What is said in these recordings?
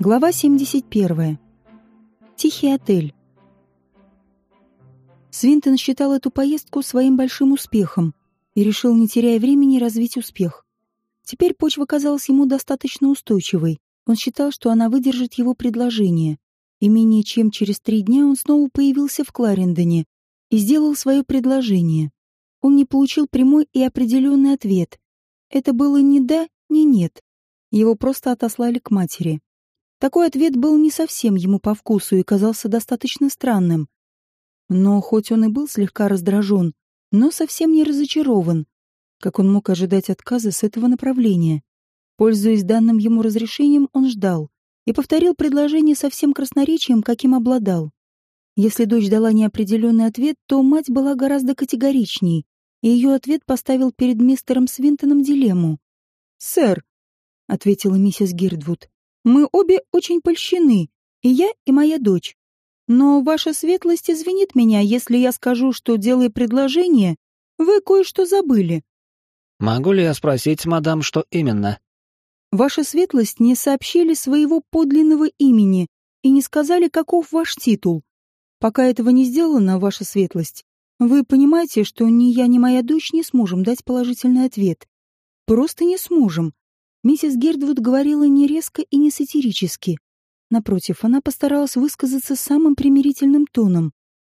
Глава 71. Тихий отель. Свинтон считал эту поездку своим большим успехом и решил, не теряя времени, развить успех. Теперь почва казалась ему достаточно устойчивой. Он считал, что она выдержит его предложение. И менее чем через три дня он снова появился в Кларендоне и сделал свое предложение. Он не получил прямой и определенный ответ. Это было ни да, ни нет. Его просто отослали к матери. Такой ответ был не совсем ему по вкусу и казался достаточно странным. Но хоть он и был слегка раздражен, но совсем не разочарован, как он мог ожидать отказа с этого направления. Пользуясь данным ему разрешением, он ждал и повторил предложение со всем красноречием, каким обладал. Если дочь дала неопределенный ответ, то мать была гораздо категоричней, и ее ответ поставил перед мистером Свинтоном дилемму. «Сэр», — ответила миссис Гирдвуд, мы обе очень польщены, и я, и моя дочь. Но ваша светлость извинит меня, если я скажу, что, делая предложение, вы кое-что забыли. Могу ли я спросить, мадам, что именно? Ваша светлость не сообщили своего подлинного имени и не сказали, каков ваш титул. Пока этого не сделано, ваша светлость, вы понимаете, что ни я, ни моя дочь не сможем дать положительный ответ. Просто не сможем. Миссис Гердвуд говорила не резко и не сатирически. Напротив, она постаралась высказаться самым примирительным тоном.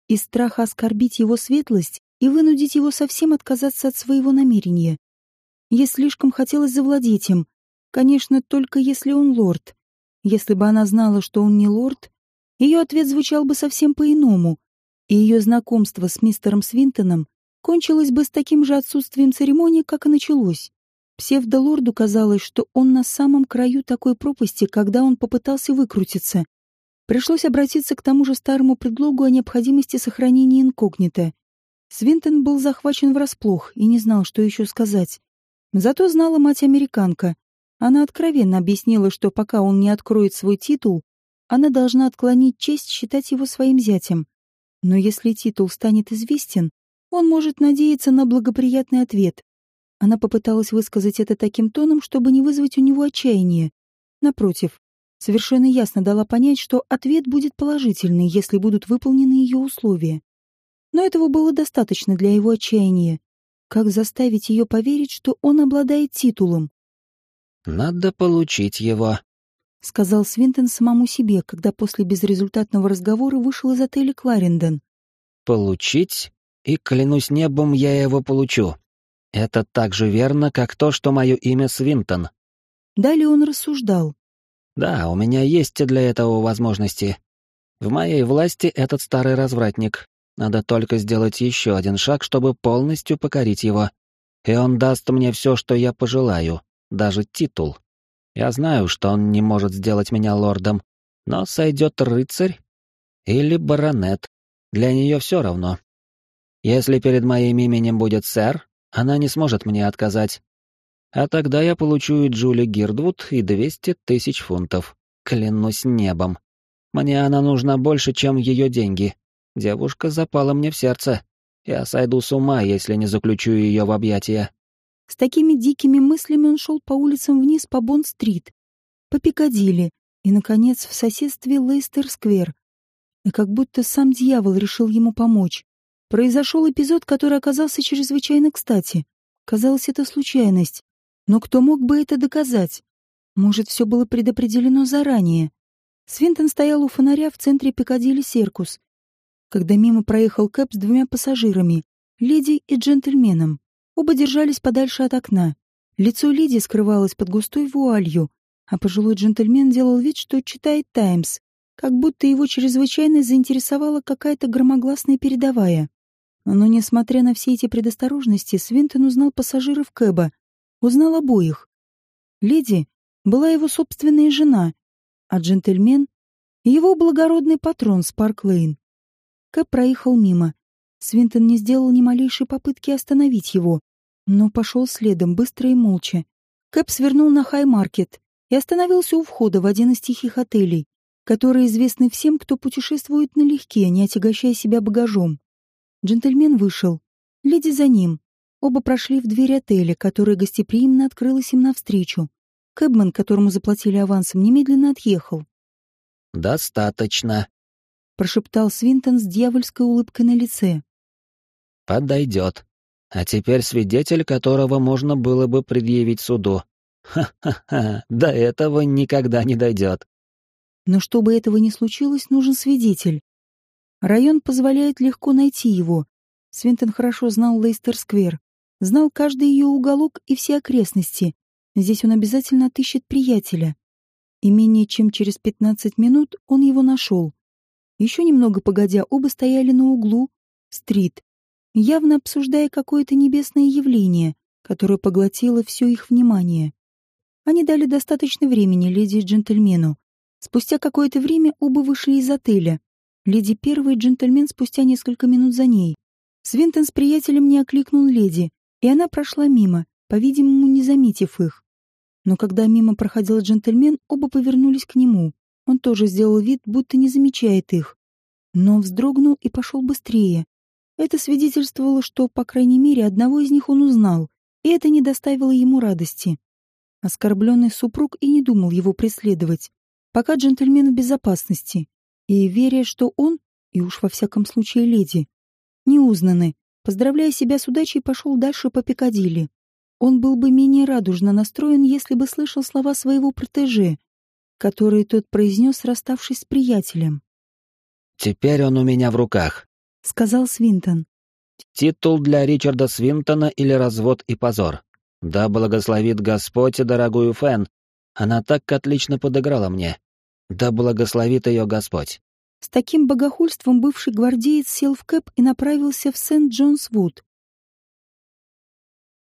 Из страха оскорбить его светлость и вынудить его совсем отказаться от своего намерения. Ей слишком хотелось завладеть им. Конечно, только если он лорд. Если бы она знала, что он не лорд, ее ответ звучал бы совсем по-иному, и ее знакомство с мистером Свинтоном кончилось бы с таким же отсутствием церемонии, как и началось. Псевдолорду казалось, что он на самом краю такой пропасти, когда он попытался выкрутиться. Пришлось обратиться к тому же старому предлогу о необходимости сохранения инкогнито. Свинтон был захвачен врасплох и не знал, что еще сказать. Зато знала мать-американка. Она откровенно объяснила, что пока он не откроет свой титул, она должна отклонить честь считать его своим зятем. Но если титул станет известен, он может надеяться на благоприятный ответ. Она попыталась высказать это таким тоном, чтобы не вызвать у него отчаяния. Напротив, совершенно ясно дала понять, что ответ будет положительный, если будут выполнены ее условия. Но этого было достаточно для его отчаяния. Как заставить ее поверить, что он обладает титулом? «Надо получить его», — сказал Свинтон самому себе, когда после безрезультатного разговора вышел из отеля Кларендон. «Получить? И, клянусь небом, я его получу. Это так же верно, как то, что мое имя Свинтон. Далее он рассуждал. Да, у меня есть для этого возможности. В моей власти этот старый развратник. Надо только сделать еще один шаг, чтобы полностью покорить его. И он даст мне все, что я пожелаю, даже титул. Я знаю, что он не может сделать меня лордом, но сойдет рыцарь или баронет. Для нее все равно. Если перед моим именем будет сэр, она не сможет мне отказать. А тогда я получу и Джули Гирдвуд, и двести тысяч фунтов. Клянусь небом. Мне она нужна больше, чем ее деньги. Девушка запала мне в сердце. Я сойду с ума, если не заключу ее в объятия. С такими дикими мыслями он шел по улицам вниз по Бонд-стрит, по Пикадилли и, наконец, в соседстве Лейстер-сквер. И как будто сам дьявол решил ему помочь. Произошел эпизод, который оказался чрезвычайно кстати. Казалось, это случайность. Но кто мог бы это доказать? Может, все было предопределено заранее? Свинтон стоял у фонаря в центре Пикадилли Серкус, когда мимо проехал Кэп с двумя пассажирами, леди и джентльменом. Оба держались подальше от окна. Лицо леди скрывалось под густой вуалью, а пожилой джентльмен делал вид, что читает «Таймс», как будто его чрезвычайно заинтересовала какая-то громогласная передовая. Но, несмотря на все эти предосторожности, Свинтон узнал пассажиров Кэба, узнал обоих. Леди была его собственная жена, а джентльмен — его благородный патрон Спарк-Лейн. Кэб проехал мимо. Свинтон не сделал ни малейшей попытки остановить его, но пошел следом, быстро и молча. Кэб свернул на Хай-маркет и остановился у входа в один из тихих отелей, которые известны всем, кто путешествует налегке, не отягощая себя багажом. Джентльмен вышел. Леди за ним. Оба прошли в дверь отеля, которая гостеприимно открылась им навстречу. Кэбман, которому заплатили авансом, немедленно отъехал. «Достаточно», — прошептал Свинтон с дьявольской улыбкой на лице. «Подойдет. А теперь свидетель, которого можно было бы предъявить суду. Ха-ха-ха, до этого никогда не дойдет». Но чтобы этого не случилось, нужен свидетель. Район позволяет легко найти его. Свинтон хорошо знал Лейстер-сквер, знал каждый ее уголок и все окрестности. Здесь он обязательно отыщет приятеля. И менее чем через пятнадцать минут он его нашел. Еще немного погодя, оба стояли на углу, стрит, явно обсуждая какое-то небесное явление, которое поглотило все их внимание. Они дали достаточно времени леди и джентльмену. Спустя какое-то время оба вышли из отеля. Леди первый, джентльмен спустя несколько минут за ней. Свинтон с приятелем не окликнул леди, и она прошла мимо, по-видимому, не заметив их. Но когда мимо проходил джентльмен, оба повернулись к нему. Он тоже сделал вид, будто не замечает их. Но вздрогнул и пошел быстрее. Это свидетельствовало, что, по крайней мере, одного из них он узнал, и это не доставило ему радости. Оскорбленный супруг и не думал его преследовать, пока джентльмен в безопасности, и веря, что он, и уж во всяком случае леди, не узнаны, поздравляя себя с удачей, пошел дальше по Пикадилли. Он был бы менее радужно настроен, если бы слышал слова своего протеже, которые тот произнес, расставшись с приятелем. «Теперь он у меня в руках», — сказал Свинтон. «Титул для Ричарда Свинтона или развод и позор. Да благословит Господь дорогую Фен. Она так отлично подыграла мне. Да благословит ее Господь». С таким богохульством бывший гвардеец сел в кэп и направился в Сент-Джонс-Вуд.